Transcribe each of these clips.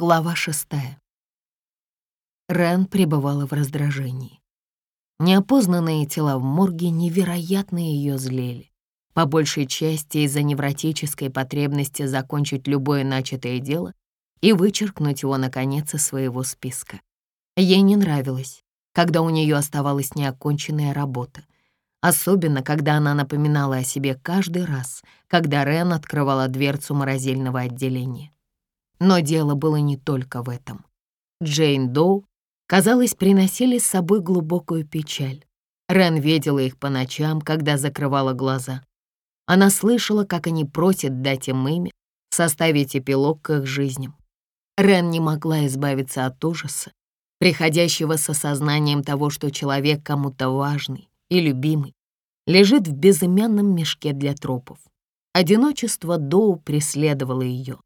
Глава шестая. Рен пребывала в раздражении. Неопознанные тела в морге невероятно ее злели. По большей части из-за невротической потребности закончить любое начатое дело и вычеркнуть его, наконец, из своего списка. Ей не нравилось, когда у нее оставалась неоконченная работа. Особенно, когда она напоминала о себе каждый раз, когда Рен открывала дверцу морозильного отделения. Но дело было не только в этом. Джейн Доу, казалось, приносили с собой глубокую печаль. Рен видела их по ночам, когда закрывала глаза. Она слышала, как они просят дать им имя, составить эпилог к их жизням. Рен не могла избавиться от ужаса, приходящего с осознанием того, что человек кому-то важный и любимый лежит в безымянном мешке для тропов. Одиночество Доу преследовало ее.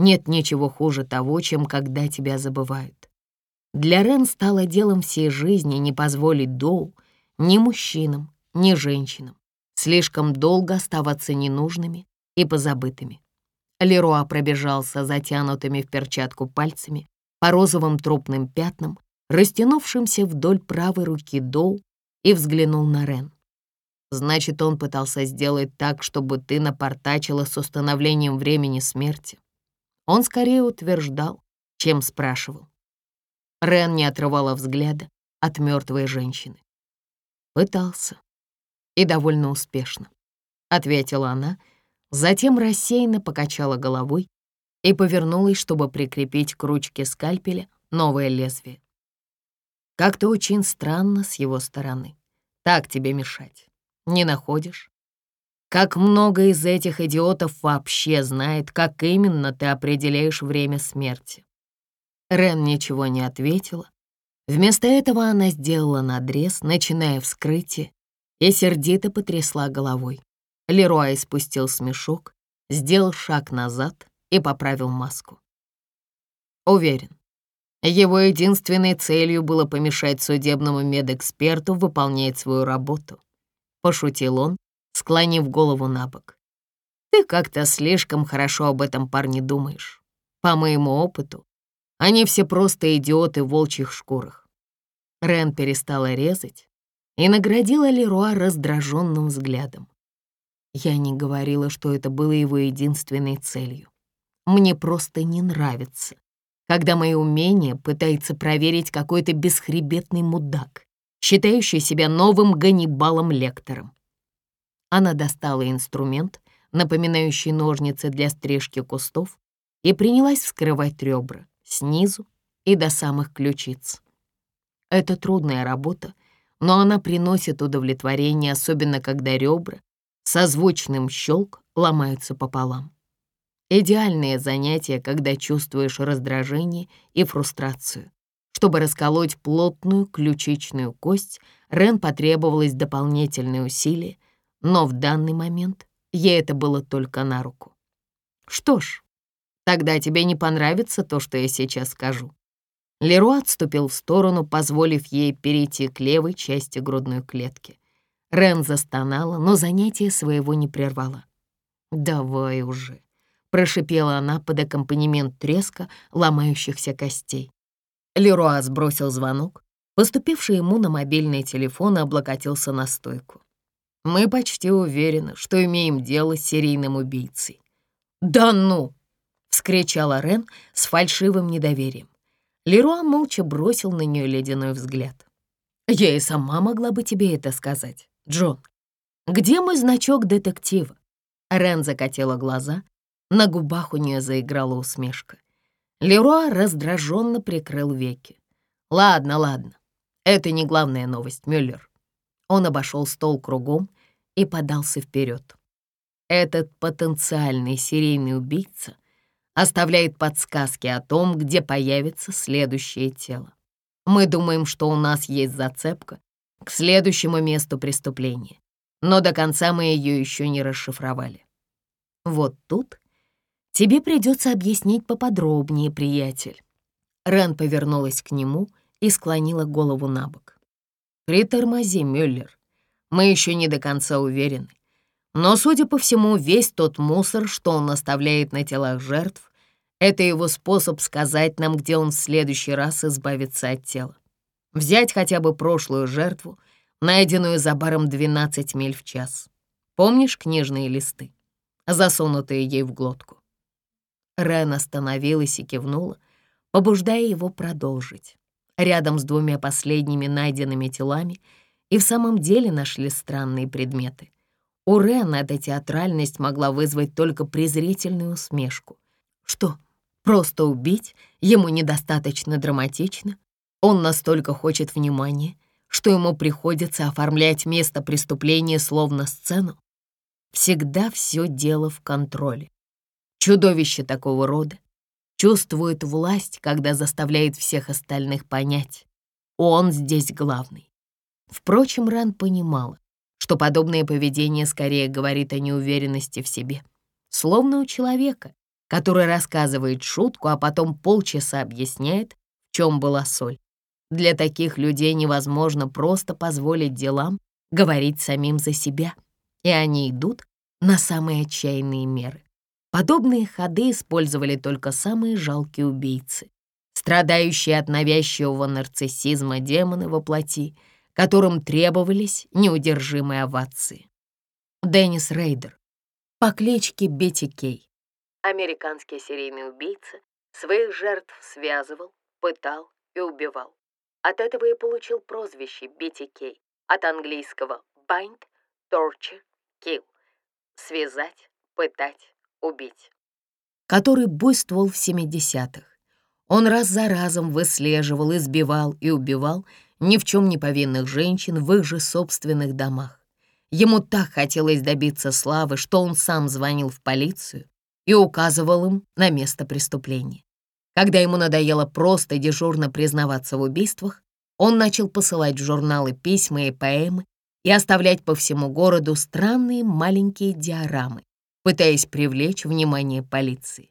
Нет ничего хуже того, чем когда тебя забывают. Для Рен стало делом всей жизни не позволить Доу ни мужчинам, ни женщинам слишком долго оставаться ненужными и позабытыми. Леруа пробежался затянутыми в перчатку пальцами по розовым трупным пятнам, растянувшимся вдоль правой руки Доу, и взглянул на Рен. Значит, он пытался сделать так, чтобы ты напортачила с установлением времени смерти. Он скорее утверждал, чем спрашивал. Рен не отрывала взгляда от мертвой женщины. Пытался. И довольно успешно, ответила она, затем рассеянно покачала головой и повернулась, чтобы прикрепить к ручке скальпеля новое лезвие. Как-то очень странно с его стороны. Так тебе мешать. Не находишь? Как много из этих идиотов вообще знает, как именно ты определяешь время смерти?» Рен ничего не ответила. Вместо этого она сделала надрез, начиная вскрытие, и сердито потрясла головой. Леруа испустил смешок, сделал шаг назад и поправил маску. Уверен, его единственной целью было помешать судебному медэксперту выполнять свою работу. Пошутил он, склонив голову на бок. «Ты как-то слишком хорошо об этом парне думаешь. По моему опыту, они все просто идиоты в волчьих шкурах». Рен перестала резать и наградила Леруа раздраженным взглядом. Я не говорила, что это было его единственной целью. Мне просто не нравится, когда мои умения пытается проверить какой-то бесхребетный мудак, считающий себя новым Ганнибалом-лектором. Она достала инструмент, напоминающий ножницы для стрижки кустов, и принялась вскрывать ребра снизу и до самых ключиц. Это трудная работа, но она приносит удовлетворение, особенно когда ребра со звучным щелк ломаются пополам. Идеальное занятие, когда чувствуешь раздражение и фрустрацию. Чтобы расколоть плотную ключичную кость, Рен потребовалось дополнительные усилия, но в данный момент ей это было только на руку. «Что ж, тогда тебе не понравится то, что я сейчас скажу». Леруа отступил в сторону, позволив ей перейти к левой части грудной клетки. Рен застонала, но занятие своего не прервала. «Давай уже», — прошипела она под аккомпанемент треска ломающихся костей. Леруа сбросил звонок, поступивший ему на мобильный телефон облокотился на стойку. Мы почти уверены, что имеем дело с серийным убийцей». «Да ну!» — вскричала Рен с фальшивым недоверием. Леруа молча бросил на нее ледяной взгляд. «Я и сама могла бы тебе это сказать, Джон. Где мой значок детектива?» Рен закатила глаза, на губах у нее заиграла усмешка. Леруа раздраженно прикрыл веки. «Ладно, ладно, это не главная новость, Мюллер. Он обошел стол кругом и подался вперед. Этот потенциальный серийный убийца оставляет подсказки о том, где появится следующее тело. Мы думаем, что у нас есть зацепка к следующему месту преступления, но до конца мы ее еще не расшифровали. Вот тут тебе придется объяснить поподробнее, приятель. Рен повернулась к нему и склонила голову на бок. Притормози, Мюллер. Мы еще не до конца уверены. Но, судя по всему, весь тот мусор, что он оставляет на телах жертв, Это его способ сказать нам, где он в следующий раз избавится от тела. Взять хотя бы прошлую жертву, найденную за баром 12 миль в час. Помнишь книжные листы, засунутые ей в глотку? Рен остановилась и кивнула, побуждая его продолжить. Рядом с двумя последними найденными телами и в самом деле нашли странные предметы. У Рена эта театральность могла вызвать только презрительную усмешку. Что, просто убить ему недостаточно драматично? Он настолько хочет внимания, что ему приходится оформлять место преступления словно сцену. Всегда все дело в контроле. Чудовище такого рода чувствует власть, когда заставляет всех остальных понять, он здесь главный. Впрочем, Ран понимала, что подобное поведение скорее говорит о неуверенности в себе, словно у человека, который рассказывает шутку, а потом полчаса объясняет, в чем была соль. Для таких людей невозможно просто позволить делам говорить самим за себя, и они идут на самые отчаянные меры. Подобные ходы использовали только самые жалкие убийцы, страдающие от навязчивого нарциссизма демоны во плоти, которым требовались неудержимые овации. Деннис Рейдер по кличке Бетти Кей. Американский серийный убийца своих жертв связывал, пытал и убивал. От этого и получил прозвище Бетти Кей, от английского bind, torture, kill — связать, пытать, убить, который буйствовал в 70-х. Он раз за разом выслеживал, избивал и убивал ни в чем не повинных женщин в их же собственных домах. Ему так хотелось добиться славы, что он сам звонил в полицию и указывал им на место преступления. Когда ему надоело просто дежурно признаваться в убийствах, он начал посылать в журналы письма и поэмы и оставлять по всему городу странные маленькие диорамы, пытаясь привлечь внимание полиции.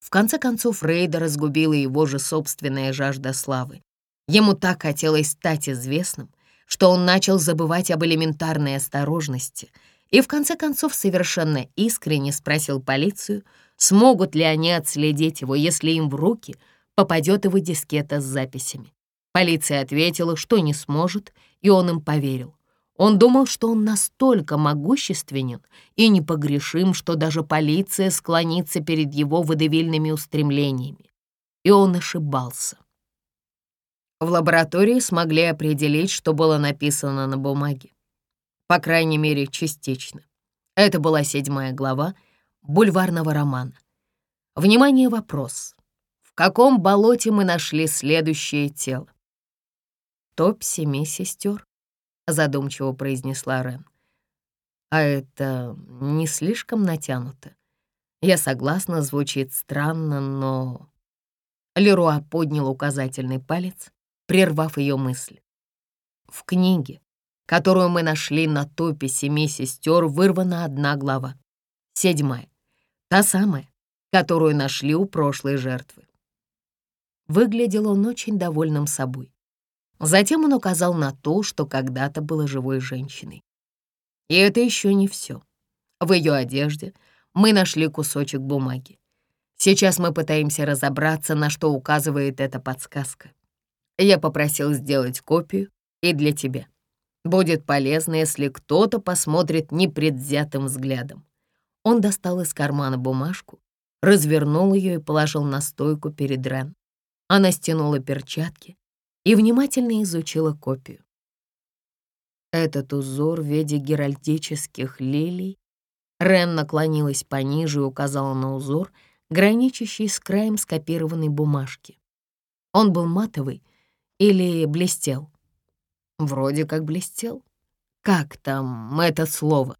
В конце концов, Рейда разгубила его же собственная жажда славы. Ему так хотелось стать известным, что он начал забывать об элементарной осторожности и в конце концов совершенно искренне спросил полицию, смогут ли они отследить его, если им в руки попадет его дискета с записями. Полиция ответила, что не сможет, и он им поверил. Он думал, что он настолько могущественен и непогрешим, что даже полиция склонится перед его водевильными устремлениями. И он ошибался. В лаборатории смогли определить, что было написано на бумаге. По крайней мере, частично. Это была седьмая глава бульварного романа. Внимание, вопрос. В каком болоте мы нашли следующее тело? Топ семи сестер. — задумчиво произнесла Рен. «А это не слишком натянуто? Я согласна, звучит странно, но...» Леруа поднял указательный палец, прервав ее мысль. «В книге, которую мы нашли на топе семи сестер, вырвана одна глава. Седьмая. Та самая, которую нашли у прошлой жертвы. Выглядел он очень довольным собой. Затем он указал на то, что когда-то было живой женщиной. И это еще не все. В ее одежде мы нашли кусочек бумаги. Сейчас мы пытаемся разобраться, на что указывает эта подсказка. Я попросил сделать копию и для тебя. Будет полезно, если кто-то посмотрит непредвзятым взглядом. Он достал из кармана бумажку, развернул ее и положил на стойку перед Рен. Она стянула перчатки и внимательно изучила копию. Этот узор в виде геральдических лилий. Рен наклонилась пониже и указала на узор, граничащий с краем скопированной бумажки. Он был матовый или блестел? Вроде как блестел. Как там это слово?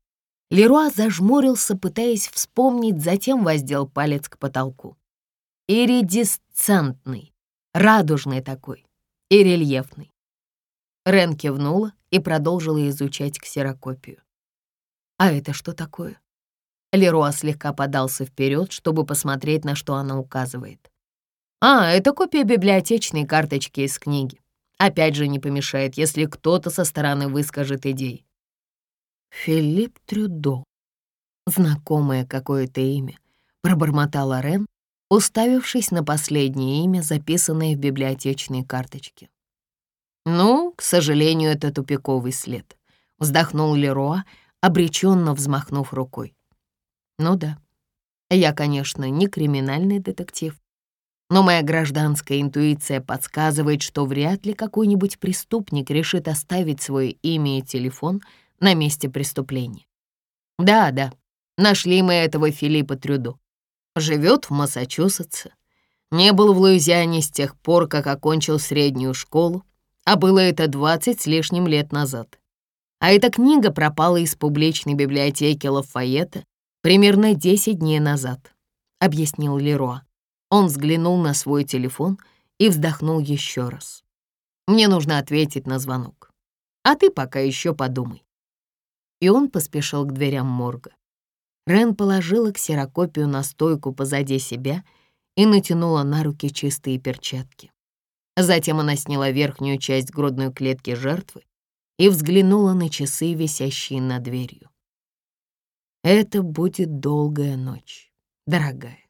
Леруа зажмурился, пытаясь вспомнить, затем воздел палец к потолку. Иридисцентный, радужный такой и рельефный. Рен кивнула и продолжила изучать ксерокопию. «А это что такое?» Леруа слегка подался вперед, чтобы посмотреть, на что она указывает. «А, это копия библиотечной карточки из книги. Опять же не помешает, если кто-то со стороны выскажет идеи». «Филипп Трюдо. Знакомое какое-то имя», — пробормотала Рен, уставившись на последнее имя, записанное в библиотечной карточке. «Ну, к сожалению, это тупиковый след», — вздохнул Леруа, обреченно взмахнув рукой. «Ну да, я, конечно, не криминальный детектив, но моя гражданская интуиция подсказывает, что вряд ли какой-нибудь преступник решит оставить свое имя и телефон на месте преступления. Да, да, нашли мы этого Филиппа Трюдо. Живет в Массачусетсе. Не был в Луизиане с тех пор, как окончил среднюю школу, а было это двадцать с лишним лет назад. А эта книга пропала из публичной библиотеки Лафайета примерно десять дней назад, объяснил Леруа. Он взглянул на свой телефон и вздохнул еще раз. Мне нужно ответить на звонок. А ты пока еще подумай. И он поспешил к дверям морга. Рен положила ксерокопию на стойку позади себя и натянула на руки чистые перчатки. Затем она сняла верхнюю часть грудной клетки жертвы и взглянула на часы, висящие над дверью. «Это будет долгая ночь, дорогая.